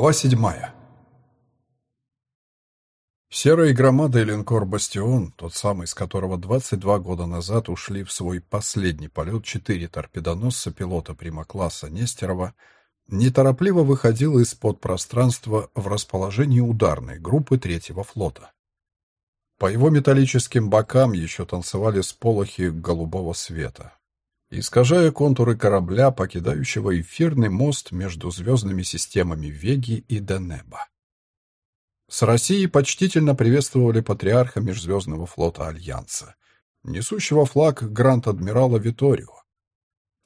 Глава седьмая. Серая громада и линкор «Бастион», тот самый, с которого 22 года назад ушли в свой последний полет четыре торпедоносца пилота прима-класса Нестерова, неторопливо выходил из-под пространства в расположении ударной группы третьего флота. По его металлическим бокам еще танцевали сполохи голубого света, искажая контуры корабля, покидающего эфирный мост между звездными системами Веги и Денеба. С Россией почтительно приветствовали патриарха Межзвездного флота Альянса, несущего флаг Гранд-адмирала Виторио.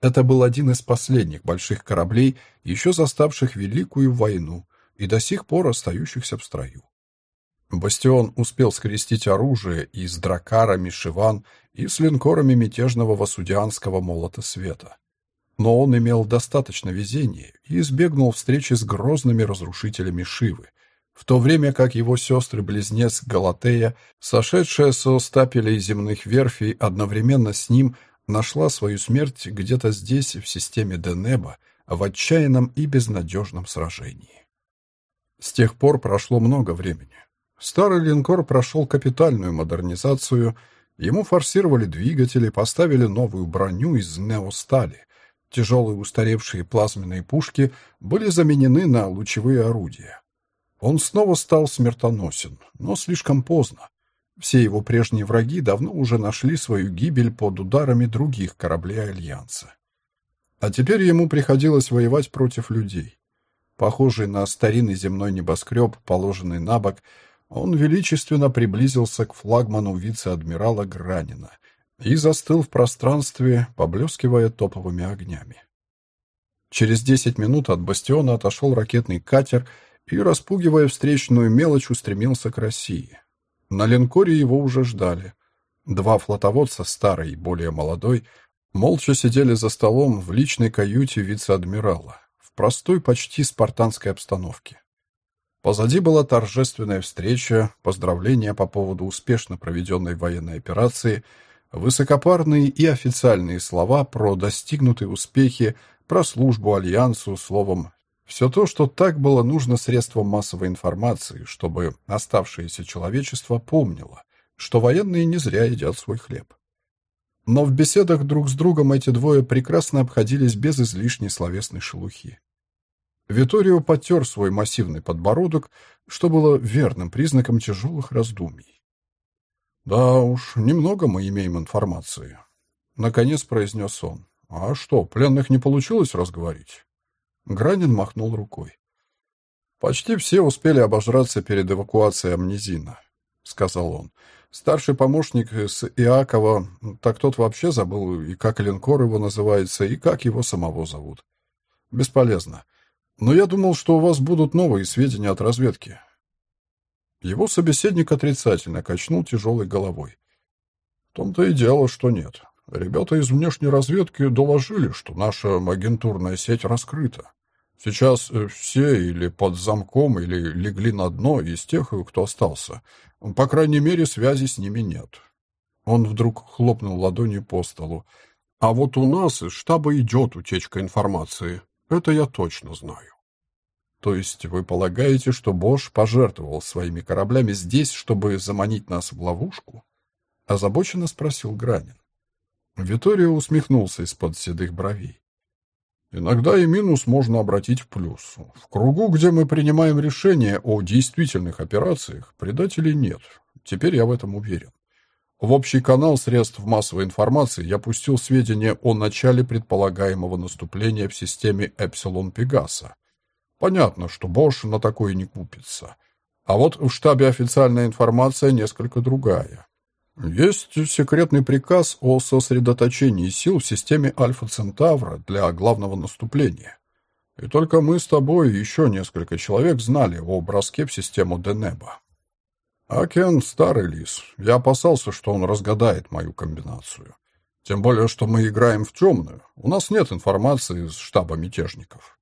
Это был один из последних больших кораблей, еще заставших Великую войну и до сих пор остающихся в строю. Бастион успел скрестить оружие и с дракарами Шиван, и с линкорами мятежного васудианского молота света. Но он имел достаточно везения и избегнул встречи с грозными разрушителями Шивы, в то время как его сестры-близнец Галатея, сошедшая со стапелей земных верфей, одновременно с ним нашла свою смерть где-то здесь, в системе Денеба, в отчаянном и безнадежном сражении. С тех пор прошло много времени. Старый линкор прошел капитальную модернизацию, ему форсировали двигатели, поставили новую броню из неостали. Тяжелые устаревшие плазменные пушки были заменены на лучевые орудия. Он снова стал смертоносен, но слишком поздно. Все его прежние враги давно уже нашли свою гибель под ударами других кораблей Альянса. А теперь ему приходилось воевать против людей. Похожий на старинный земной небоскреб, положенный на бок, он величественно приблизился к флагману вице-адмирала Гранина и застыл в пространстве, поблескивая топовыми огнями. Через десять минут от бастиона отошел ракетный катер и, распугивая встречную мелочь, устремился к России. На линкоре его уже ждали. Два флотоводца, старый и более молодой, молча сидели за столом в личной каюте вице-адмирала, в простой, почти спартанской обстановке. Позади была торжественная встреча, поздравления по поводу успешно проведенной военной операции, высокопарные и официальные слова про достигнутые успехи, про службу Альянсу, словом, все то, что так было нужно средствам массовой информации, чтобы оставшееся человечество помнило, что военные не зря едят свой хлеб. Но в беседах друг с другом эти двое прекрасно обходились без излишней словесной шелухи. Виторио потер свой массивный подбородок, что было верным признаком тяжелых раздумий. «Да уж, немного мы имеем информации», — наконец произнес он. «А что, пленных не получилось разговорить?» Гранин махнул рукой. «Почти все успели обожраться перед эвакуацией амнезина», — сказал он. «Старший помощник с Иакова, так тот вообще забыл, и как линкор его называется, и как его самого зовут. Бесполезно. Но я думал, что у вас будут новые сведения от разведки. Его собеседник отрицательно качнул тяжелой головой. В том-то и дело, что нет. Ребята из внешней разведки доложили, что наша агентурная сеть раскрыта. Сейчас э, все или под замком, или легли на дно из тех, кто остался. По крайней мере, связи с ними нет. Он вдруг хлопнул ладонью по столу. А вот у нас из штаба идет утечка информации. Это я точно знаю. То есть вы полагаете, что Бош пожертвовал своими кораблями здесь, чтобы заманить нас в ловушку? Озабоченно спросил Гранин. Виторио усмехнулся из-под седых бровей. Иногда и минус можно обратить в плюс. В кругу, где мы принимаем решения о действительных операциях, предателей нет. Теперь я в этом уверен. В общий канал средств массовой информации я пустил сведения о начале предполагаемого наступления в системе Эпсилон Пегаса. Понятно, что Бош на такое не купится. А вот в штабе официальная информация несколько другая. Есть секретный приказ о сосредоточении сил в системе Альфа-Центавра для главного наступления. И только мы с тобой и еще несколько человек знали о броске в систему Денеба. Акен — старый лис. Я опасался, что он разгадает мою комбинацию. Тем более, что мы играем в темную. У нас нет информации из штаба мятежников.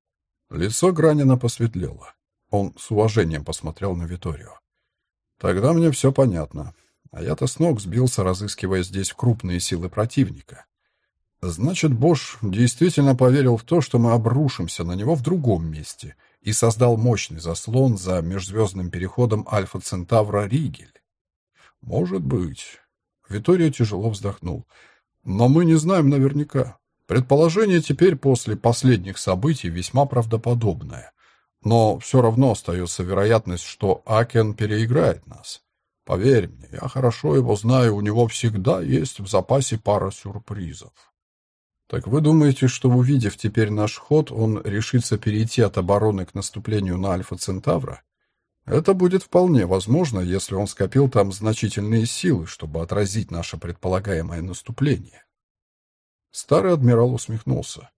Лицо Гранина посветлело. Он с уважением посмотрел на Виторию. Тогда мне все понятно. А я-то с ног сбился, разыскивая здесь крупные силы противника. Значит, Бош действительно поверил в то, что мы обрушимся на него в другом месте и создал мощный заслон за межзвездным переходом Альфа Центавра Ригель. Может быть. Витория тяжело вздохнул. Но мы не знаем наверняка. Предположение теперь после последних событий весьма правдоподобное. Но все равно остается вероятность, что Акен переиграет нас. Поверь мне, я хорошо его знаю, у него всегда есть в запасе пара сюрпризов. Так вы думаете, что увидев теперь наш ход, он решится перейти от обороны к наступлению на Альфа Центавра? Это будет вполне возможно, если он скопил там значительные силы, чтобы отразить наше предполагаемое наступление. Старый адмирал усмехнулся.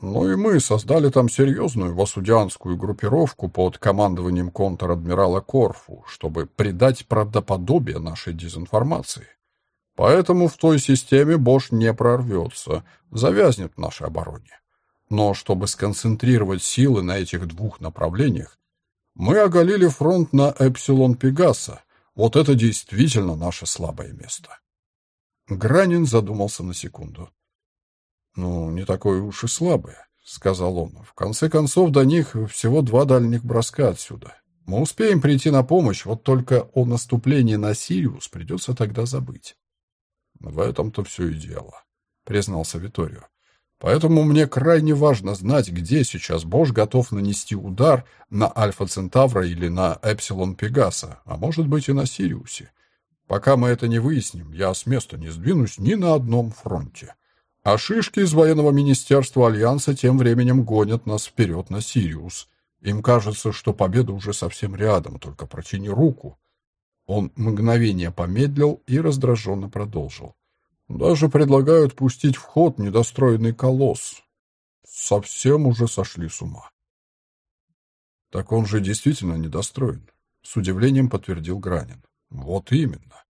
Ну и мы создали там серьезную васудианскую группировку под командованием контр-адмирала Корфу, чтобы придать правдоподобие нашей дезинформации. Поэтому в той системе Бош не прорвется, завязнет в нашей обороне. Но чтобы сконцентрировать силы на этих двух направлениях, мы оголили фронт на Эпсилон Пегаса. Вот это действительно наше слабое место. Гранин задумался на секунду. «Ну, не такое уж и слабое», — сказал он. «В конце концов, до них всего два дальних броска отсюда. Мы успеем прийти на помощь, вот только о наступлении на Сириус придется тогда забыть». «В этом-то все и дело», — признался Виторио. «Поэтому мне крайне важно знать, где сейчас Бош готов нанести удар на Альфа Центавра или на Эпсилон Пегаса, а может быть и на Сириусе. Пока мы это не выясним, я с места не сдвинусь ни на одном фронте». А шишки из военного министерства Альянса тем временем гонят нас вперед на Сириус. Им кажется, что победа уже совсем рядом, только протяни руку. Он мгновение помедлил и раздраженно продолжил. Даже предлагают пустить в ход недостроенный колосс. Совсем уже сошли с ума. Так он же действительно недостроен, с удивлением подтвердил Гранин. Вот именно.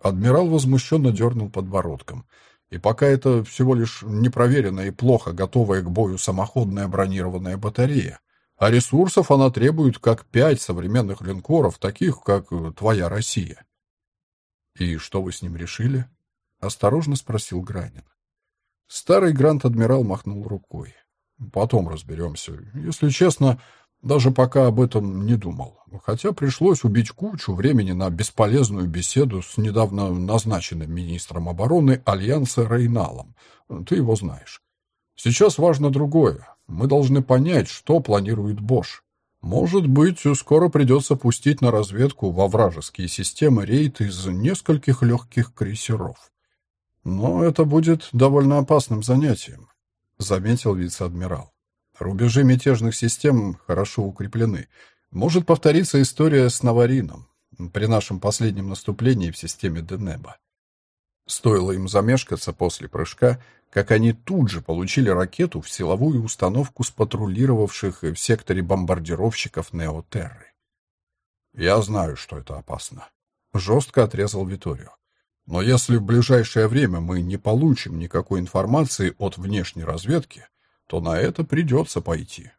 Адмирал возмущенно дернул подбородком — и пока это всего лишь непроверенная и плохо готовая к бою самоходная бронированная батарея, а ресурсов она требует как пять современных линкоров, таких как твоя Россия. И что вы с ним решили? осторожно спросил Гранин. Старый грант-адмирал махнул рукой. Потом разберемся. Если честно, даже пока об этом не думал. Хотя пришлось убить кучу времени на бесполезную беседу с недавно назначенным министром обороны Альянса Рейналом. Ты его знаешь. Сейчас важно другое. Мы должны понять, что планирует Бош. Может быть, скоро придется пустить на разведку во вражеские системы рейд из нескольких легких крейсеров. Но это будет довольно опасным занятием, заметил вице-адмирал. Рубежи мятежных систем хорошо укреплены. Может повториться история с Наварином при нашем последнем наступлении в системе Денеба. Стоило им замешкаться после прыжка, как они тут же получили ракету в силовую установку с патрулировавших в секторе бомбардировщиков Неотерры. «Я знаю, что это опасно», — жестко отрезал Виторио. «Но если в ближайшее время мы не получим никакой информации от внешней разведки, то на это придется пойти.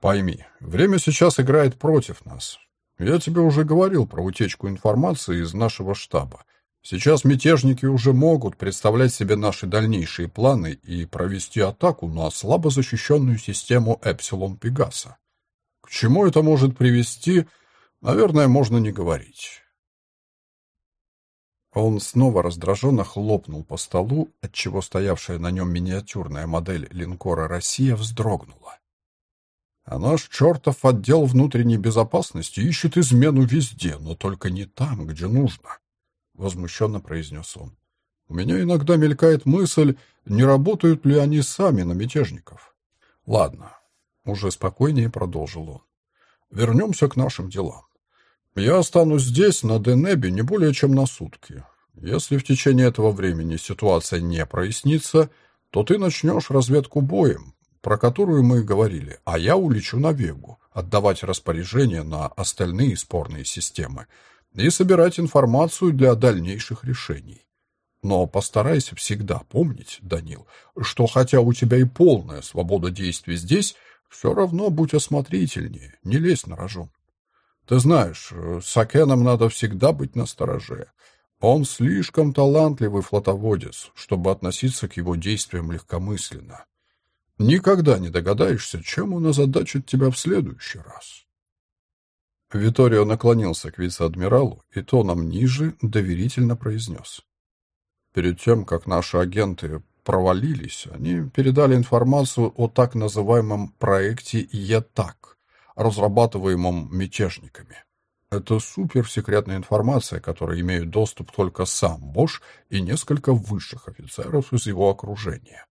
Пойми, время сейчас играет против нас. Я тебе уже говорил про утечку информации из нашего штаба. Сейчас мятежники уже могут представлять себе наши дальнейшие планы и провести атаку на слабо защищенную систему Эпсилон Пегаса. К чему это может привести, наверное, можно не говорить. Он снова раздраженно хлопнул по столу, отчего стоявшая на нем миниатюрная модель линкора «Россия» вздрогнула. «А наш чертов отдел внутренней безопасности ищет измену везде, но только не там, где нужно», — возмущенно произнес он. «У меня иногда мелькает мысль, не работают ли они сами на мятежников». «Ладно», — уже спокойнее продолжил он. «Вернемся к нашим делам. Я останусь здесь, на Денебе, не более чем на сутки. Если в течение этого времени ситуация не прояснится, то ты начнешь разведку боем, про которую мы говорили, а я улечу на Вегу, отдавать распоряжения на остальные спорные системы и собирать информацию для дальнейших решений. Но постарайся всегда помнить, Данил, что хотя у тебя и полная свобода действий здесь, все равно будь осмотрительнее, не лезь на рожон. Ты знаешь, с Акеном надо всегда быть настороже. Он слишком талантливый флотоводец, чтобы относиться к его действиям легкомысленно. Никогда не догадаешься, чем он озадачит тебя в следующий раз. Виторио наклонился к вице-адмиралу и тоном ниже доверительно произнес. Перед тем, как наши агенты провалились, они передали информацию о так называемом проекте ЕТАК, разрабатываемом мятежниками. Это суперсекретная информация, которой имеют доступ только сам Бош и несколько высших офицеров из его окружения.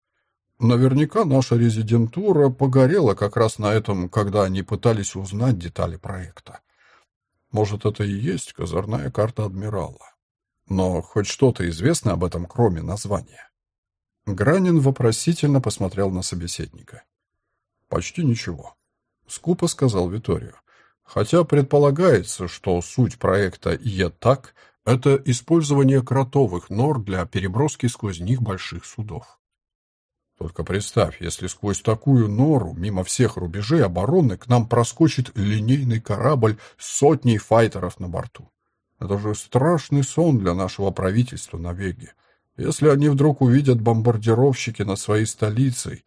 Наверняка наша резидентура погорела как раз на этом, когда они пытались узнать детали проекта. Может, это и есть козырная карта адмирала. Но хоть что-то известно об этом, кроме названия. Гранин вопросительно посмотрел на собеседника. «Почти ничего», — скупо сказал Виторио. «Хотя предполагается, что суть проекта ЕТАК — это использование кротовых нор для переброски сквозь них больших судов. Только представь, если сквозь такую нору, мимо всех рубежей обороны, к нам проскочит линейный корабль с сотней файтеров на борту. Это же страшный сон для нашего правительства на Веге. Если они вдруг увидят бомбардировщики над своей столицей.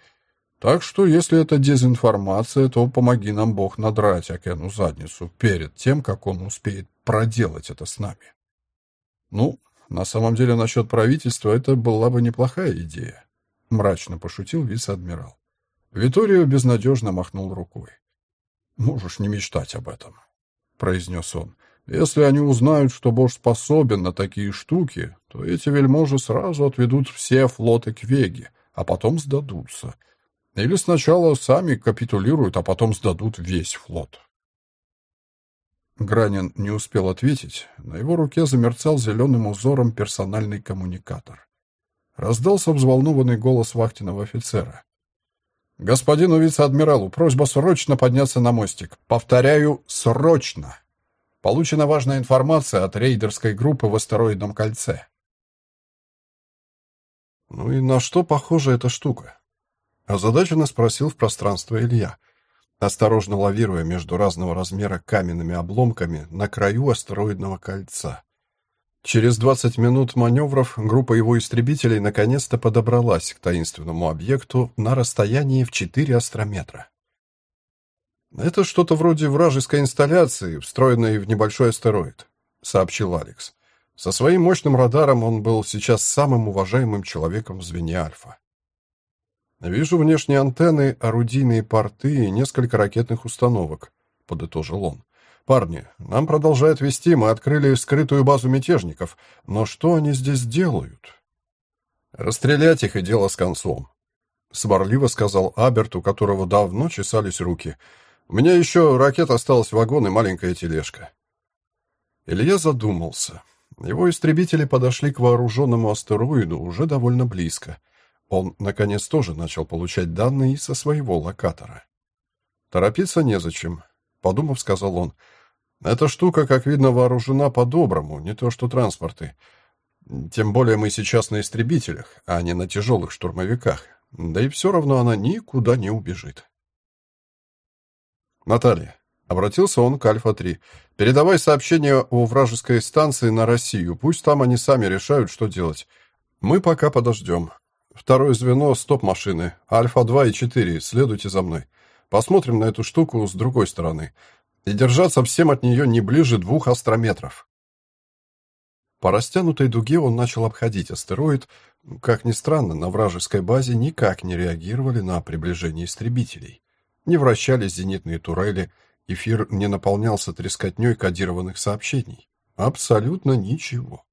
Так что, если это дезинформация, то помоги нам Бог надрать Акену задницу перед тем, как он успеет проделать это с нами. Ну, на самом деле, насчет правительства это была бы неплохая идея. Мрачно пошутил вице-адмирал. Виторио безнадежно махнул рукой. «Можешь не мечтать об этом», — произнес он. Если они узнают, что Бош способен на такие штуки, то эти вельможи сразу отведут все флоты к Веге, а потом сдадутся. Или сначала сами капитулируют, а потом сдадут весь флот. Гранин не успел ответить. На его руке замерцал зеленым узором персональный коммуникатор. Раздался взволнованный голос вахтенного офицера. «Господину вице-адмиралу, просьба срочно подняться на мостик. Повторяю, срочно!» Получена важная информация от рейдерской группы в астероидном кольце. «Ну и на что похожа эта штука?» Озадаченно спросил в пространство Илья, осторожно лавируя между разного размера каменными обломками на краю астероидного кольца. Через 20 минут маневров группа его истребителей наконец-то подобралась к таинственному объекту на расстоянии в 4 астрометра. «Это что-то вроде вражеской инсталляции, встроенной в небольшой астероид», — сообщил Алекс. Со своим мощным радаром он был сейчас самым уважаемым человеком в звене Альфа. «Вижу внешние антенны, орудийные порты и несколько ракетных установок», — подытожил он. «Парни, нам продолжают вести, мы открыли скрытую базу мятежников, но что они здесь делают?» «Расстрелять их и дело с концом», — сварливо сказал Аберт, у которого давно чесались руки — у меня еще ракет осталась вагон и маленькая тележка. Илья задумался. Его истребители подошли к вооруженному астероиду уже довольно близко. Он, наконец, тоже начал получать данные со своего локатора. «Торопиться незачем», — подумав, сказал он. «Эта штука, как видно, вооружена по-доброму, не то что транспорты. Тем более мы сейчас на истребителях, а не на тяжелых штурмовиках. Да и все равно она никуда не убежит». «Наталья», — обратился он к Альфа-3, — «передавай сообщение о вражеской станции на Россию. Пусть там они сами решают, что делать. Мы пока подождем. Второе звено — стоп-машины. Альфа-2 и 4, следуйте за мной. Посмотрим на эту штуку с другой стороны. И держаться всем от нее не ближе двух астрометров». По растянутой дуге он начал обходить астероид. Как ни странно, на вражеской базе никак не реагировали на приближение истребителей. Не вращались зенитные турели, эфир не наполнялся трескотней кодированных сообщений. Абсолютно ничего.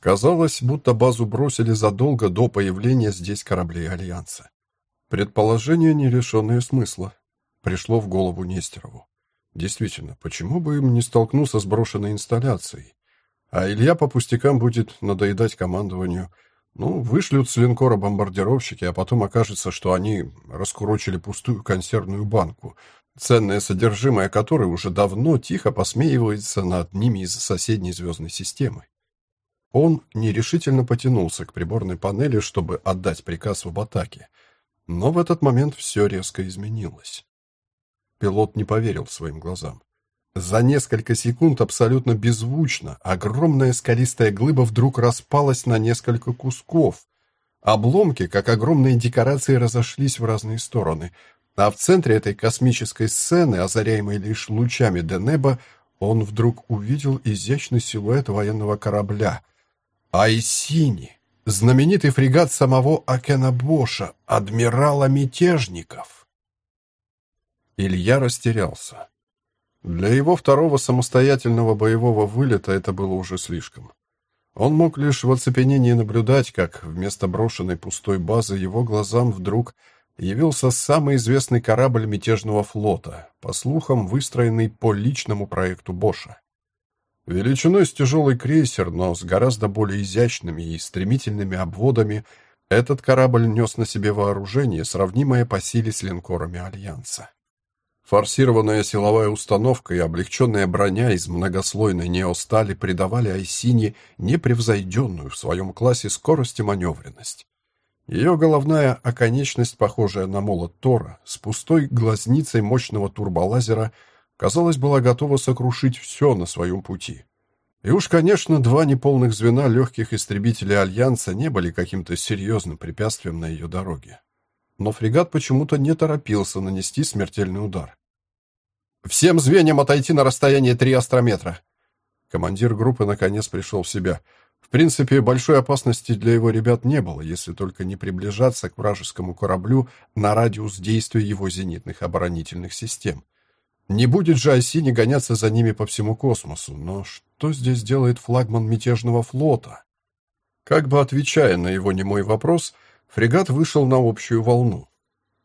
Казалось, будто базу бросили задолго до появления здесь кораблей Альянса. Предположение, не лишенное смысла, пришло в голову Нестерову. Действительно, почему бы им не столкнуться с брошенной инсталляцией? А Илья по пустякам будет надоедать командованию – ну, вышлют с линкора бомбардировщики, а потом окажется, что они раскурочили пустую консервную банку, ценное содержимое которой уже давно тихо посмеивается над ними из соседней звездной системы. Он нерешительно потянулся к приборной панели, чтобы отдать приказ об атаке. Но в этот момент все резко изменилось. Пилот не поверил своим глазам. За несколько секунд абсолютно беззвучно огромная скалистая глыба вдруг распалась на несколько кусков. Обломки, как огромные декорации, разошлись в разные стороны, а в центре этой космической сцены, озаряемой лишь лучами до неба, он вдруг увидел изящный силуэт военного корабля. Айсини, знаменитый фрегат самого Акена Боша, адмирала мятежников. Илья растерялся. Для его второго самостоятельного боевого вылета это было уже слишком. Он мог лишь в оцепенении наблюдать, как вместо брошенной пустой базы его глазам вдруг явился самый известный корабль мятежного флота, по слухам, выстроенный по личному проекту Боша. Величиной с тяжелый крейсер, но с гораздо более изящными и стремительными обводами, этот корабль нес на себе вооружение, сравнимое по силе с линкорами Альянса. Форсированная силовая установка и облегченная броня из многослойной неостали придавали Айсине непревзойденную в своем классе скорость и маневренность. Ее головная оконечность, похожая на молот Тора, с пустой глазницей мощного турболазера, казалось, была готова сокрушить все на своем пути. И уж, конечно, два неполных звена легких истребителей Альянса не были каким-то серьезным препятствием на ее дороге. Но фрегат почему-то не торопился нанести смертельный удар. Всем звеньям отойти на расстояние три астрометра. Командир группы наконец пришел в себя. В принципе, большой опасности для его ребят не было, если только не приближаться к вражескому кораблю на радиус действия его зенитных оборонительных систем. Не будет же Осини гоняться за ними по всему космосу, но что здесь делает флагман мятежного флота? Как бы отвечая на его немой вопрос, фрегат вышел на общую волну.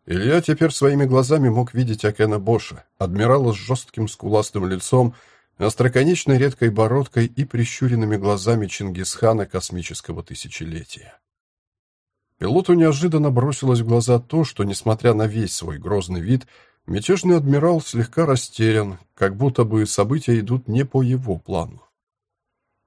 Илья теперь своими глазами мог видеть Акена Боша, адмирала с жестким скуластым лицом, остроконечной редкой бородкой и прищуренными глазами Чингисхана космического тысячелетия. Пилоту неожиданно бросилось в глаза то, что, несмотря на весь свой грозный вид, мятежный адмирал слегка растерян, как будто бы события идут не по его плану.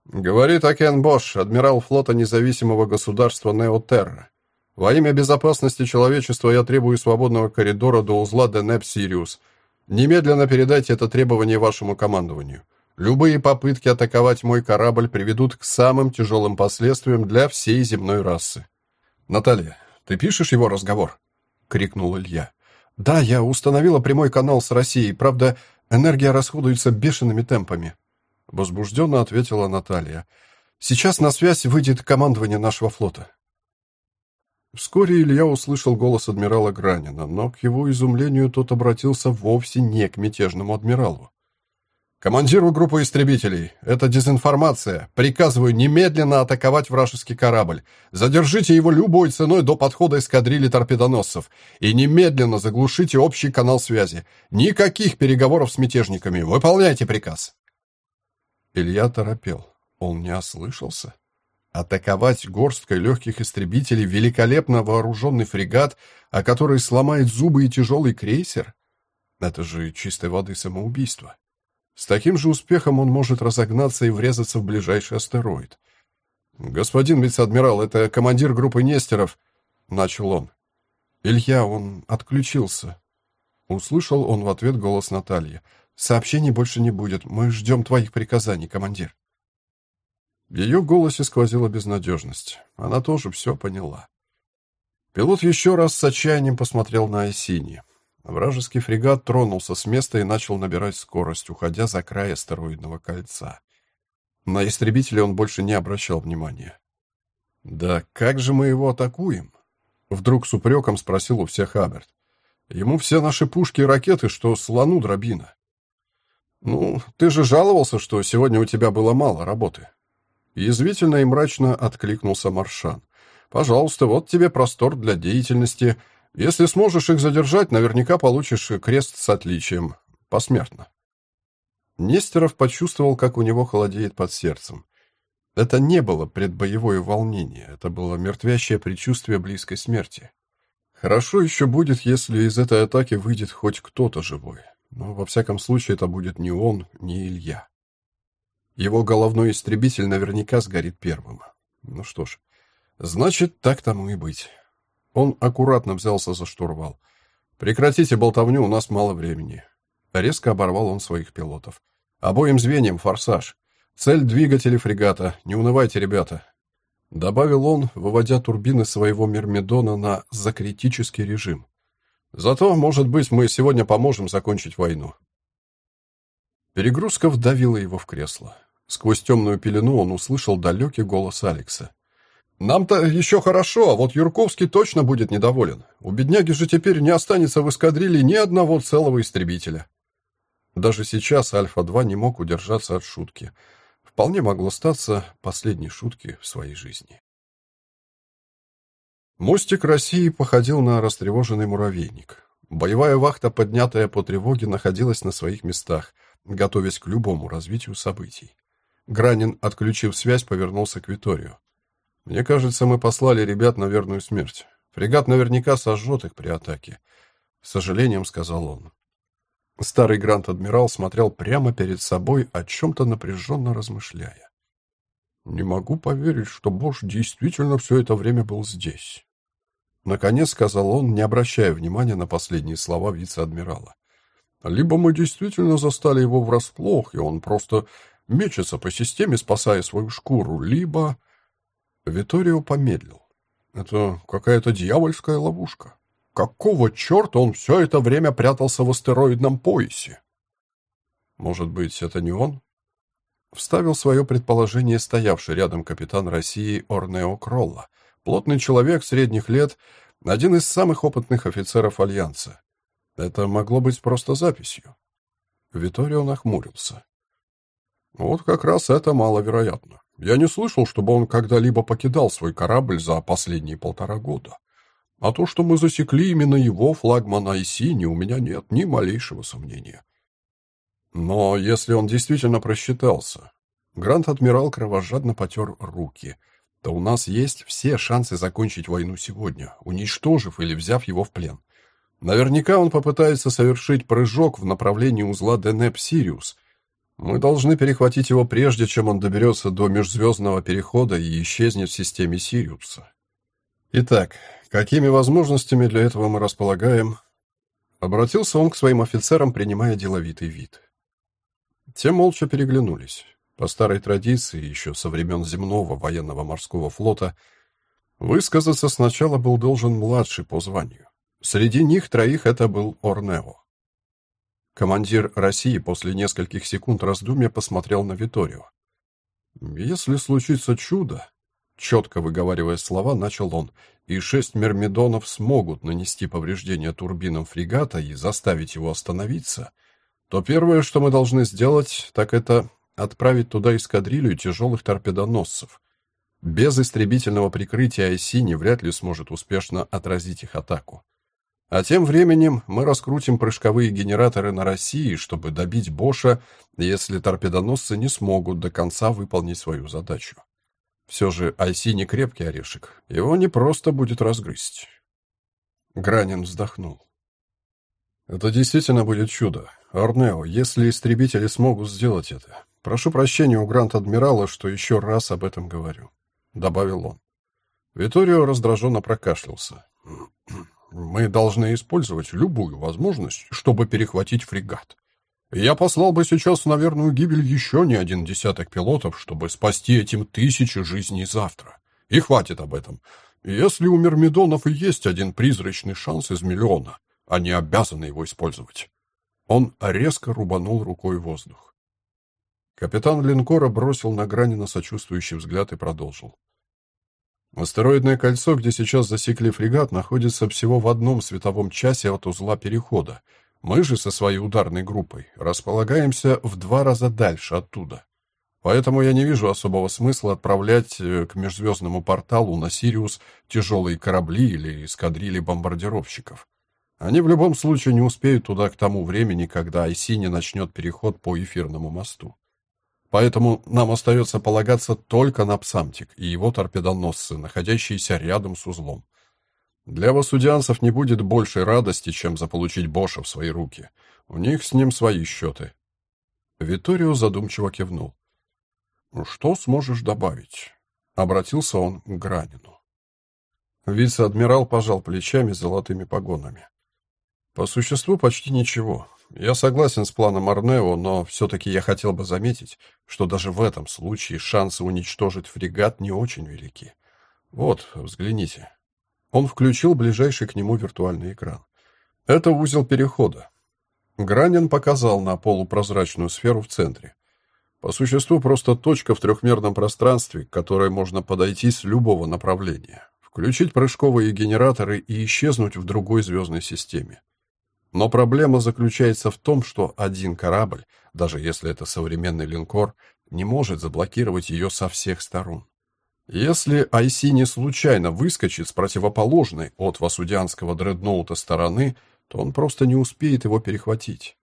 Говорит Акен Бош, адмирал флота независимого государства Неотерра. Во имя безопасности человечества я требую свободного коридора до узла Денеп Сириус. Немедленно передайте это требование вашему командованию. Любые попытки атаковать мой корабль приведут к самым тяжелым последствиям для всей земной расы. Наталья, ты пишешь его разговор? крикнул Илья. Да, я установила прямой канал с Россией. Правда, энергия расходуется бешеными темпами, возбужденно ответила Наталья. Сейчас на связь выйдет командование нашего флота. Вскоре Илья услышал голос адмирала Гранина, но к его изумлению тот обратился вовсе не к мятежному адмиралу. «Командиру группы истребителей, это дезинформация. Приказываю немедленно атаковать вражеский корабль. Задержите его любой ценой до подхода эскадрильи торпедоносцев и немедленно заглушите общий канал связи. Никаких переговоров с мятежниками. Выполняйте приказ». Илья торопел. Он не ослышался. Атаковать горсткой легких истребителей великолепно вооруженный фрегат, о который сломает зубы и тяжелый крейсер? Это же чистой воды самоубийство. С таким же успехом он может разогнаться и врезаться в ближайший астероид. «Господин вице-адмирал, это командир группы Нестеров», — начал он. «Илья, он отключился». Услышал он в ответ голос Натальи. «Сообщений больше не будет. Мы ждем твоих приказаний, командир». В ее голосе сквозила безнадежность. Она тоже все поняла. Пилот еще раз с отчаянием посмотрел на Айсини. Вражеский фрегат тронулся с места и начал набирать скорость, уходя за край астероидного кольца. На истребителя он больше не обращал внимания. «Да как же мы его атакуем?» Вдруг с упреком спросил у всех Аберт. «Ему все наши пушки и ракеты, что слону дробина». «Ну, ты же жаловался, что сегодня у тебя было мало работы», Язвительно и мрачно откликнулся Маршан. «Пожалуйста, вот тебе простор для деятельности. Если сможешь их задержать, наверняка получишь крест с отличием. Посмертно». Нестеров почувствовал, как у него холодеет под сердцем. Это не было предбоевое волнение, это было мертвящее предчувствие близкой смерти. Хорошо еще будет, если из этой атаки выйдет хоть кто-то живой. Но во всяком случае это будет не он, не Илья. Его головной истребитель наверняка сгорит первым. Ну что ж, значит, так тому и быть. Он аккуратно взялся за штурвал. «Прекратите болтовню, у нас мало времени». Резко оборвал он своих пилотов. Обоим звеньям форсаж. Цель двигателей фрегата. Не унывайте, ребята. Добавил он, выводя турбины своего Мирмидона на закритический режим. Зато, может быть, мы сегодня поможем закончить войну. Перегрузка вдавила его в кресло. Сквозь темную пелену он услышал далекий голос Алекса. «Нам-то еще хорошо, а вот Юрковский точно будет недоволен. У бедняги же теперь не останется в эскадрилье ни одного целого истребителя». Даже сейчас Альфа-2 не мог удержаться от шутки. Вполне могло статься последней шутки в своей жизни. Мостик России походил на растревоженный муравейник. Боевая вахта, поднятая по тревоге, находилась на своих местах, готовясь к любому развитию событий. Гранин, отключив связь, повернулся к Виторию. «Мне кажется, мы послали ребят на верную смерть. Фрегат наверняка сожжет их при атаке», — с сожалением сказал он. Старый Грант-адмирал смотрел прямо перед собой, о чем-то напряженно размышляя. «Не могу поверить, что Бош действительно все это время был здесь». Наконец сказал он, не обращая внимания на последние слова вице-адмирала. «Либо мы действительно застали его врасплох, и он просто мечется по системе, спасая свою шкуру, либо...» Виторио помедлил. «Это какая-то дьявольская ловушка. Какого черта он все это время прятался в астероидном поясе? Может быть, это не он? Вставил свое предположение стоявший рядом капитан России Орнео Кролла, плотный человек средних лет, один из самых опытных офицеров Альянса. Это могло быть просто записью. Виторио нахмурился. Вот как раз это маловероятно. Я не слышал, чтобы он когда-либо покидал свой корабль за последние полтора года. А то, что мы засекли именно его, флагмана Айсини, у меня нет ни малейшего сомнения. Но если он действительно просчитался, Грант-адмирал кровожадно потер руки, то у нас есть все шансы закончить войну сегодня, уничтожив или взяв его в плен. Наверняка он попытается совершить прыжок в направлении узла Денеп-Сириус. Мы должны перехватить его прежде, чем он доберется до межзвездного перехода и исчезнет в системе Сириуса. Итак, Какими возможностями для этого мы располагаем? Обратился он к своим офицерам, принимая деловитый вид. Те молча переглянулись. По старой традиции, еще со времен земного военного морского флота, высказаться сначала был должен младший по званию. Среди них троих это был Орнео. Командир России после нескольких секунд раздумья посмотрел на Виторио. «Если случится чудо, Четко выговаривая слова, начал он, и шесть мермидонов смогут нанести повреждения турбинам фрегата и заставить его остановиться, то первое, что мы должны сделать, так это отправить туда эскадрилью тяжелых торпедоносцев. Без истребительного прикрытия Айсини вряд ли сможет успешно отразить их атаку. А тем временем мы раскрутим прыжковые генераторы на России, чтобы добить Боша, если торпедоносцы не смогут до конца выполнить свою задачу. Все же Айси не крепкий орешек. Его не просто будет разгрызть. Гранин вздохнул. Это действительно будет чудо. Арнео, если истребители смогут сделать это. Прошу прощения у Грант-адмирала, что еще раз об этом говорю. Добавил он. Виторио раздраженно прокашлялся. Мы должны использовать любую возможность, чтобы перехватить фрегат. Я послал бы сейчас на верную гибель еще не один десяток пилотов, чтобы спасти этим тысячи жизней завтра. И хватит об этом. Если у Мирмидонов и есть один призрачный шанс из миллиона, они обязаны его использовать. Он резко рубанул рукой воздух. Капитан линкора бросил на Гранина сочувствующий взгляд и продолжил. Астероидное кольцо, где сейчас засекли фрегат, находится всего в одном световом часе от узла перехода — мы же со своей ударной группой располагаемся в два раза дальше оттуда. Поэтому я не вижу особого смысла отправлять э, к межзвездному порталу на Сириус тяжелые корабли или эскадрильи бомбардировщиков. Они в любом случае не успеют туда к тому времени, когда Айсини начнет переход по эфирному мосту. Поэтому нам остается полагаться только на Псамтик и его торпедоносцы, находящиеся рядом с узлом. Для васудианцев не будет большей радости, чем заполучить Боша в свои руки. У них с ним свои счеты. Виторио задумчиво кивнул. «Ну, «Что сможешь добавить?» — обратился он к Гранину. Вице-адмирал пожал плечами золотыми погонами. По существу почти ничего. Я согласен с планом Арнео, но все-таки я хотел бы заметить, что даже в этом случае шансы уничтожить фрегат не очень велики. Вот, взгляните. Он включил ближайший к нему виртуальный экран. Это узел перехода. Гранин показал на полупрозрачную сферу в центре. По существу просто точка в трехмерном пространстве, к которой можно подойти с любого направления, включить прыжковые генераторы и исчезнуть в другой звездной системе. Но проблема заключается в том, что один корабль, даже если это современный линкор, не может заблокировать ее со всех сторон. Если IC не случайно выскочит с противоположной от васудианского дредноута стороны, то он просто не успеет его перехватить.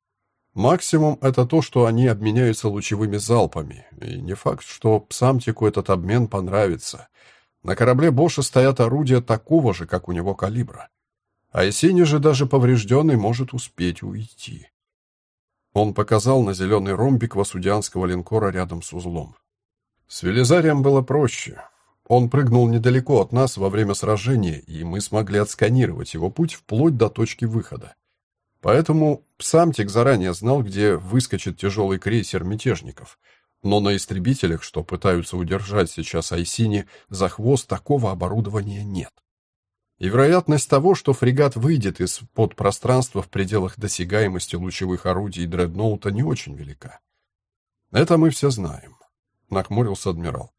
Максимум это то, что они обменяются лучевыми залпами, и не факт, что Псамтику этот обмен понравится. На корабле Боша стоят орудия такого же, как у него калибра. А Есени же даже поврежденный может успеть уйти. Он показал на зеленый ромбик васудианского линкора рядом с узлом. С Велизарием было проще. Он прыгнул недалеко от нас во время сражения, и мы смогли отсканировать его путь вплоть до точки выхода. Поэтому Псамтик заранее знал, где выскочит тяжелый крейсер мятежников. Но на истребителях, что пытаются удержать сейчас Айсини, за хвост такого оборудования нет. И вероятность того, что фрегат выйдет из подпространства в пределах досягаемости лучевых орудий дредноута, не очень велика. Это мы все знаем, нахмурился адмирал.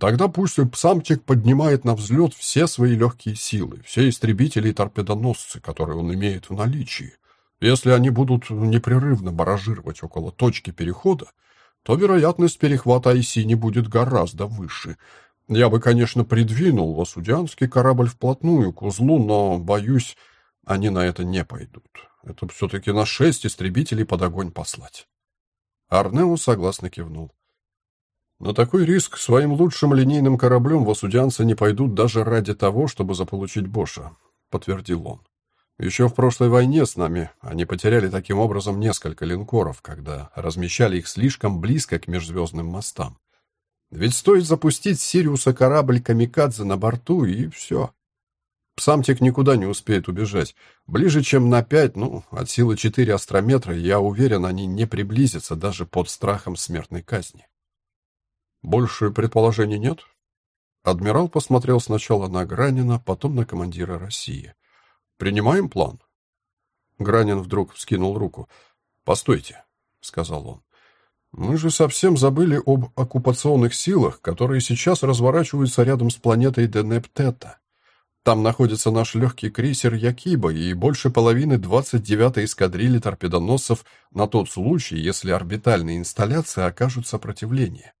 Тогда пусть Псамтик поднимает на взлет все свои легкие силы, все истребители и торпедоносцы, которые он имеет в наличии. Если они будут непрерывно баражировать около точки перехода, то вероятность перехвата Айси не будет гораздо выше. Я бы, конечно, придвинул лосудианский корабль вплотную к узлу, но, боюсь, они на это не пойдут. Это все-таки на шесть истребителей под огонь послать. Арнеу согласно кивнул. На такой риск своим лучшим линейным кораблем васудианцы не пойдут даже ради того, чтобы заполучить Боша, подтвердил он. Еще в прошлой войне с нами они потеряли таким образом несколько линкоров, когда размещали их слишком близко к межзвездным мостам. Ведь стоит запустить Сириуса корабль «Камикадзе» на борту, и все. Псамтик никуда не успеет убежать. Ближе, чем на пять, ну, от силы четыре астрометра, я уверен, они не приблизятся даже под страхом смертной казни. Больше предположений нет? Адмирал посмотрел сначала на Гранина, потом на командира России. Принимаем план. Гранин вдруг вскинул руку. Постойте, сказал он. Мы же совсем забыли об оккупационных силах, которые сейчас разворачиваются рядом с планетой Денептета. Там находится наш легкий крейсер Якиба и больше половины 29-й эскадрильи торпедоносцев на тот случай, если орбитальные инсталляции окажут сопротивление.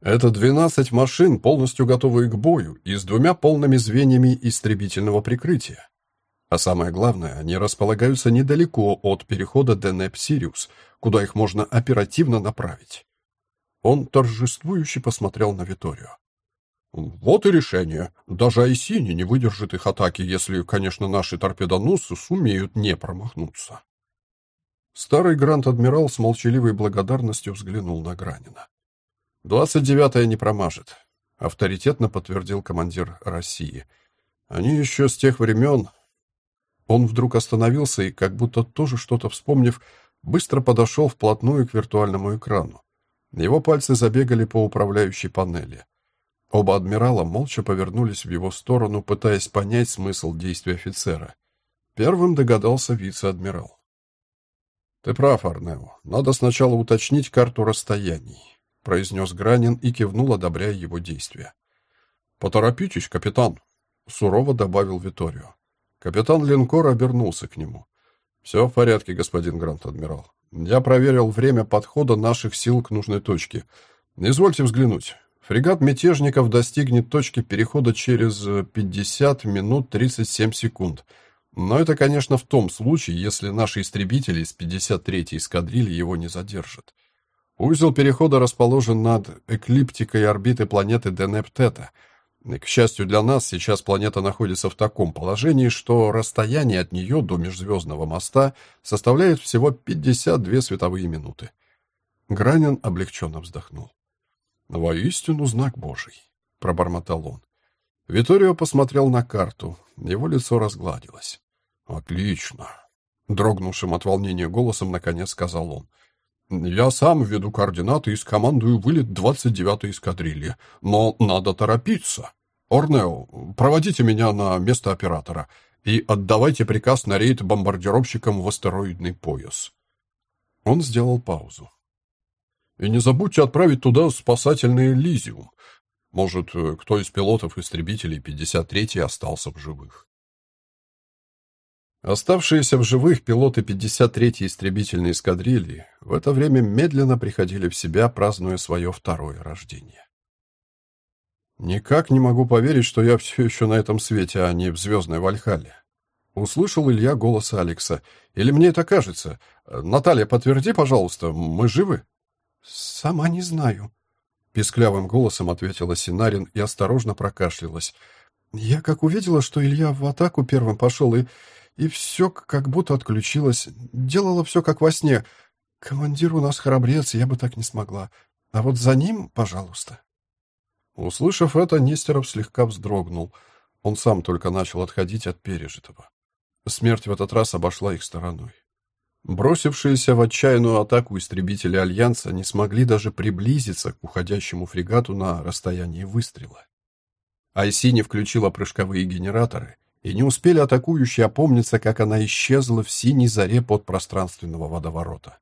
Это 12 машин, полностью готовые к бою и с двумя полными звеньями истребительного прикрытия. А самое главное, они располагаются недалеко от перехода Денеп-Сириус, куда их можно оперативно направить. Он торжествующе посмотрел на Виторию. Вот и решение. Даже Айсини не выдержит их атаки, если, конечно, наши торпедоносцы сумеют не промахнуться. Старый грант-адмирал с молчаливой благодарностью взглянул на Гранина. «Двадцать девятая не промажет», — авторитетно подтвердил командир России. «Они еще с тех времен, он вдруг остановился и, как будто тоже что-то вспомнив, быстро подошел вплотную к виртуальному экрану. Его пальцы забегали по управляющей панели. Оба адмирала молча повернулись в его сторону, пытаясь понять смысл действий офицера. Первым догадался вице-адмирал. «Ты прав, Арнео. Надо сначала уточнить карту расстояний», — произнес Гранин и кивнул, одобряя его действия. «Поторопитесь, капитан», — сурово добавил Виторио. Капитан линкора обернулся к нему. «Все в порядке, господин Грант-адмирал. Я проверил время подхода наших сил к нужной точке. Извольте взглянуть. Фрегат мятежников достигнет точки перехода через 50 минут 37 секунд. Но это, конечно, в том случае, если наши истребители из 53-й эскадрильи его не задержат. Узел перехода расположен над эклиптикой орбиты планеты Денептета — к счастью для нас, сейчас планета находится в таком положении, что расстояние от нее до межзвездного моста составляет всего 52 световые минуты. Гранин облегченно вздохнул. «Воистину знак Божий», — пробормотал он. Виторио посмотрел на карту. Его лицо разгладилось. «Отлично. дрогнувшим от волнения голосом наконец сказал он. Я сам веду координаты и скомандую вылет 29-й эскадрильи, но надо торопиться. Орнео, проводите меня на место оператора и отдавайте приказ на рейд бомбардировщикам в астероидный пояс. Он сделал паузу. И не забудьте отправить туда спасательный Элизиум. Может, кто из пилотов-истребителей 53-й остался в живых. Оставшиеся в живых пилоты 53-й истребительной эскадрильи в это время медленно приходили в себя, празднуя свое второе рождение. Никак не могу поверить, что я все еще на этом свете, а не в звездной Вальхалле. Услышал Илья голос Алекса. Или мне это кажется? Наталья, подтверди, пожалуйста, мы живы? Сама не знаю. Писклявым голосом ответила Синарин и осторожно прокашлялась. Я как увидела, что Илья в атаку первым пошел, и, и все как будто отключилось. Делала все как во сне. Командир у нас храбрец, я бы так не смогла. А вот за ним, пожалуйста. Услышав это, Нестеров слегка вздрогнул. Он сам только начал отходить от пережитого. Смерть в этот раз обошла их стороной. Бросившиеся в отчаянную атаку истребители Альянса не смогли даже приблизиться к уходящему фрегату на расстоянии выстрела. Айсини включила прыжковые генераторы, и не успели атакующие опомниться, как она исчезла в синей заре подпространственного водоворота.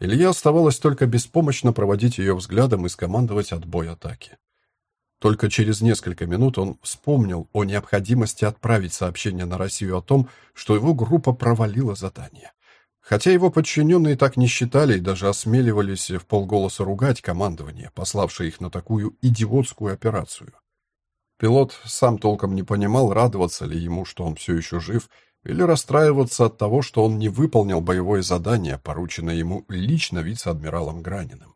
Илья оставалось только беспомощно проводить ее взглядом и скомандовать отбой атаки. Только через несколько минут он вспомнил о необходимости отправить сообщение на Россию о том, что его группа провалила задание. Хотя его подчиненные так не считали и даже осмеливались в полголоса ругать командование, пославшее их на такую идиотскую операцию. Пилот сам толком не понимал, радоваться ли ему, что он все еще жив, или расстраиваться от того, что он не выполнил боевое задание, порученное ему лично вице-адмиралом Граниным.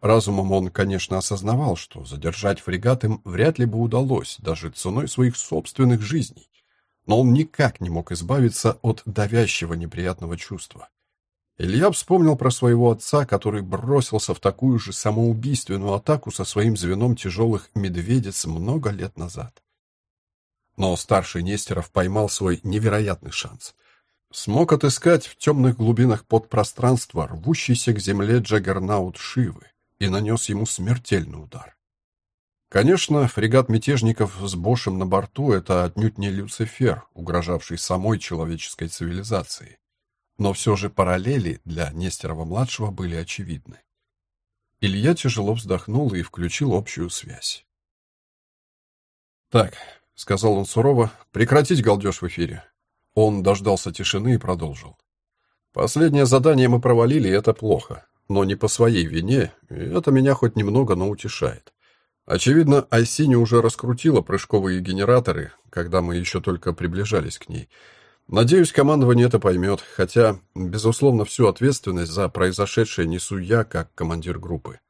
Разумом он, конечно, осознавал, что задержать фрегат им вряд ли бы удалось, даже ценой своих собственных жизней. Но он никак не мог избавиться от давящего неприятного чувства. Илья вспомнил про своего отца, который бросился в такую же самоубийственную атаку со своим звеном тяжелых медведец много лет назад. Но старший Нестеров поймал свой невероятный шанс. Смог отыскать в темных глубинах подпространства рвущийся к земле джаггернаут Шивы и нанес ему смертельный удар. Конечно, фрегат мятежников с Бошем на борту — это отнюдь не Люцифер, угрожавший самой человеческой цивилизации. Но все же параллели для Нестерова-младшего были очевидны. Илья тяжело вздохнул и включил общую связь. «Так», — сказал он сурово, — «прекратить галдеж в эфире». Он дождался тишины и продолжил. «Последнее задание мы провалили, и это плохо но не по своей вине, и это меня хоть немного, но утешает. Очевидно, Айсини уже раскрутила прыжковые генераторы, когда мы еще только приближались к ней. Надеюсь, командование это поймет, хотя, безусловно, всю ответственность за произошедшее несу я, как командир группы.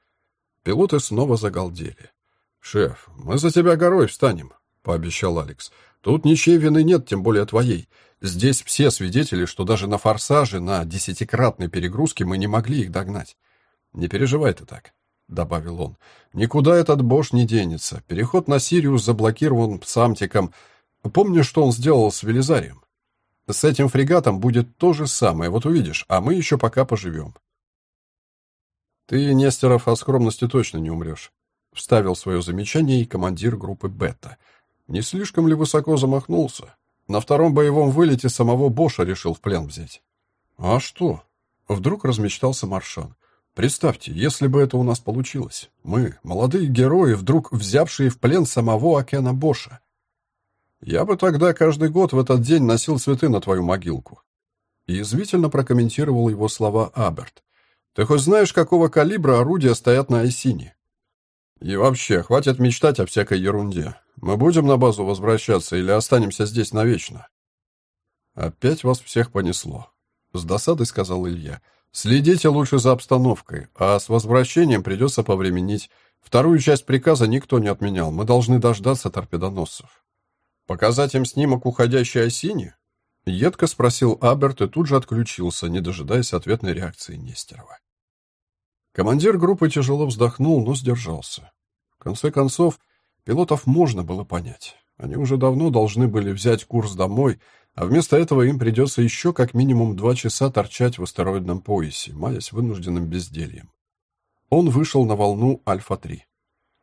Пилоты снова загалдели. «Шеф, мы за тебя горой встанем», — пообещал Алекс. «Тут ничьей вины нет, тем более твоей. Здесь все свидетели, что даже на форсаже, на десятикратной перегрузке мы не могли их догнать. Не переживай ты так, добавил он. Никуда этот Бош не денется. Переход на Сириус заблокирован Псамтиком. Помнишь, что он сделал с Велизарием? С этим фрегатом будет то же самое, вот увидишь, а мы еще пока поживем. Ты, Нестеров, о скромности точно не умрешь, вставил свое замечание и командир группы Бета. Не слишком ли высоко замахнулся? На втором боевом вылете самого Боша решил в плен взять. А что? Вдруг размечтался Маршан. Представьте, если бы это у нас получилось. Мы, молодые герои, вдруг взявшие в плен самого Акена Боша. Я бы тогда каждый год в этот день носил цветы на твою могилку. И извивительно прокомментировал его слова Аберт. Ты хоть знаешь, какого калибра орудия стоят на Айсине? И вообще, хватит мечтать о всякой ерунде. Мы будем на базу возвращаться или останемся здесь навечно? Опять вас всех понесло, с досадой сказал Илья. Следите лучше за обстановкой, а с возвращением придется повременить. Вторую часть приказа никто не отменял. Мы должны дождаться торпедоносцев. Показать им снимок уходящей осени? Едко спросил Аберт и тут же отключился, не дожидаясь ответной реакции Нестерова. Командир группы тяжело вздохнул, но сдержался. В конце концов, пилотов можно было понять. Они уже давно должны были взять курс домой, А вместо этого им придется еще как минимум два часа торчать в астероидном поясе, маясь вынужденным бездельем. Он вышел на волну Альфа-3.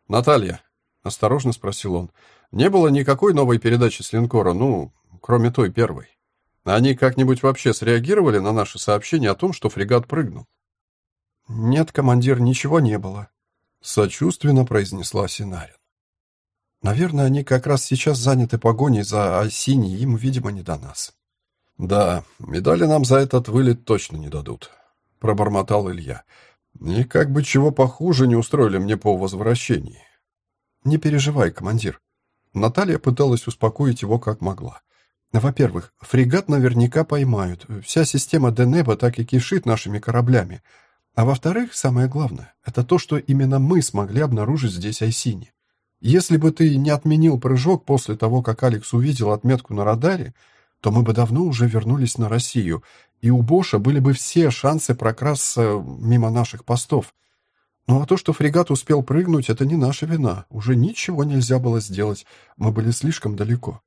«Наталья», — осторожно спросил он, — «не было никакой новой передачи с линкора, ну, кроме той первой. Они как-нибудь вообще среагировали на наше сообщение о том, что фрегат прыгнул?» «Нет, командир, ничего не было», — сочувственно произнесла Синарин. «Наверное, они как раз сейчас заняты погоней за Осиней, им, видимо, не до нас». «Да, медали нам за этот вылет точно не дадут», — пробормотал Илья. «И как бы чего похуже не устроили мне по возвращении». «Не переживай, командир». Наталья пыталась успокоить его как могла. «Во-первых, фрегат наверняка поймают. Вся система Денеба так и кишит нашими кораблями. А во-вторых, самое главное, это то, что именно мы смогли обнаружить здесь Айсини. Если бы ты не отменил прыжок после того, как Алекс увидел отметку на радаре, то мы бы давно уже вернулись на Россию, и у Боша были бы все шансы прокрасться мимо наших постов. Ну а то, что фрегат успел прыгнуть, это не наша вина. Уже ничего нельзя было сделать, мы были слишком далеко.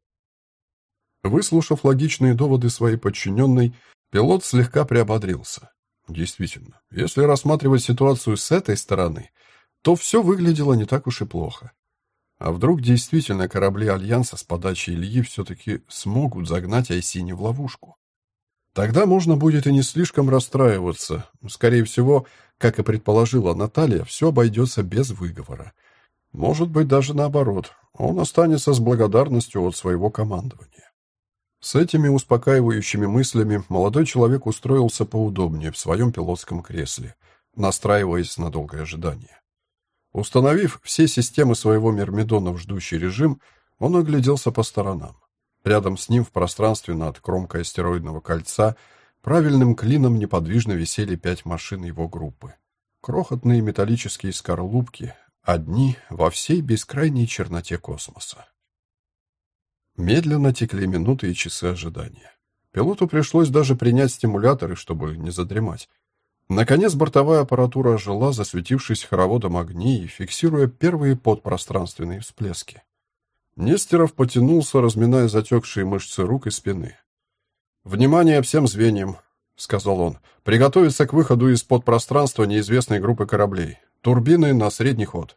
Выслушав логичные доводы своей подчиненной, пилот слегка приободрился. Действительно, если рассматривать ситуацию с этой стороны, то все выглядело не так уж и плохо. А вдруг действительно корабли Альянса с подачи Ильи все-таки смогут загнать Айсини в ловушку? Тогда можно будет и не слишком расстраиваться. Скорее всего, как и предположила Наталья, все обойдется без выговора. Может быть, даже наоборот. Он останется с благодарностью от своего командования. С этими успокаивающими мыслями молодой человек устроился поудобнее в своем пилотском кресле, настраиваясь на долгое ожидание. Установив все системы своего Мирмидона в ждущий режим, он огляделся по сторонам. Рядом с ним в пространстве над кромкой астероидного кольца правильным клином неподвижно висели пять машин его группы. Крохотные металлические скорлупки, одни во всей бескрайней черноте космоса. Медленно текли минуты и часы ожидания. Пилоту пришлось даже принять стимуляторы, чтобы не задремать. Наконец бортовая аппаратура ожила, засветившись хороводом огней фиксируя первые подпространственные всплески. Нестеров потянулся, разминая затекшие мышцы рук и спины. «Внимание всем звеньям!» — сказал он. «Приготовиться к выходу из подпространства неизвестной группы кораблей. Турбины на средний ход».